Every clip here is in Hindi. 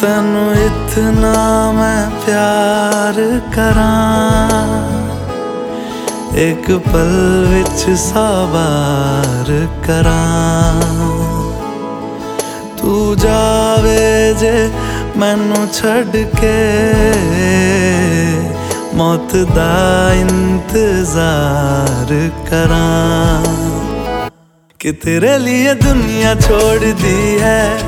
तेनू इतना मैं प्यार करा एक पल विच साबार करा तू जावे जे मैनू छड़ के मौत दा इंतज़ार करा कि तेरे लिए दुनिया छोड़ दी है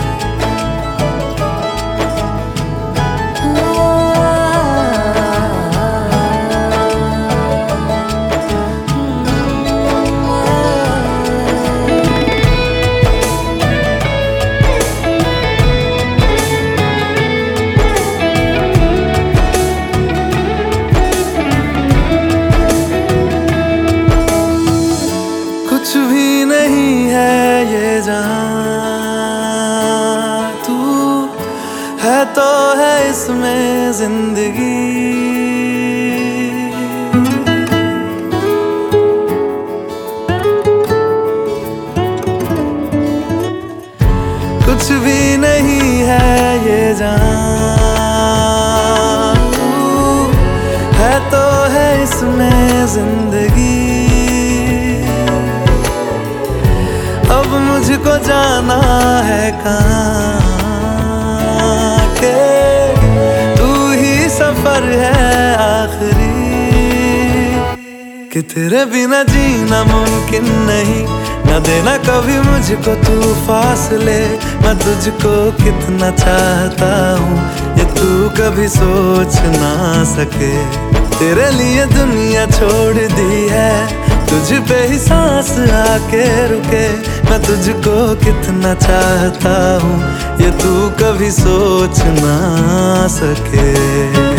इसमें ज़िंदगी। कुछ भी नहीं है ये जान। है तो है इसमें ज़िंदगी। अब मुझको जाना है कहाँ के? सफ़र है आखिरी। कि तेरे बिना जीना मुमकिन नहीं। न देना कभी मुझको तू फासले मैं तुझको कितना चाहता हूँ। ये तू कभी सोच ना सके। तेरे लिए दुनिया छोड़ दी है। तुझ पे ही सांस आके रुके। मैं तुझको कितना चाहता हूँ। ये तू कभी सोच ना सके।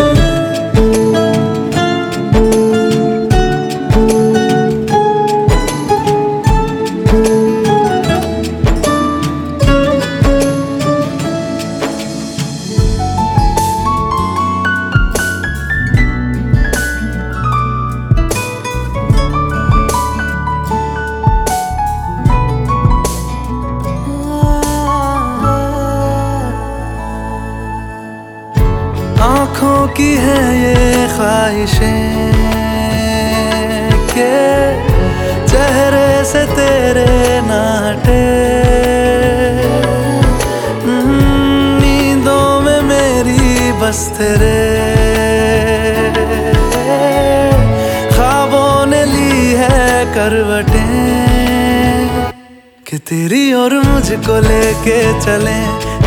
के चेहरे से तेरे नाटे नींदों में मेरी बस तेरे। ख्वाबों ने ली है करवटें कि तेरी और मुझको लेके चले।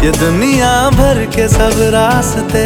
ये दुनिया भर के सब रास्ते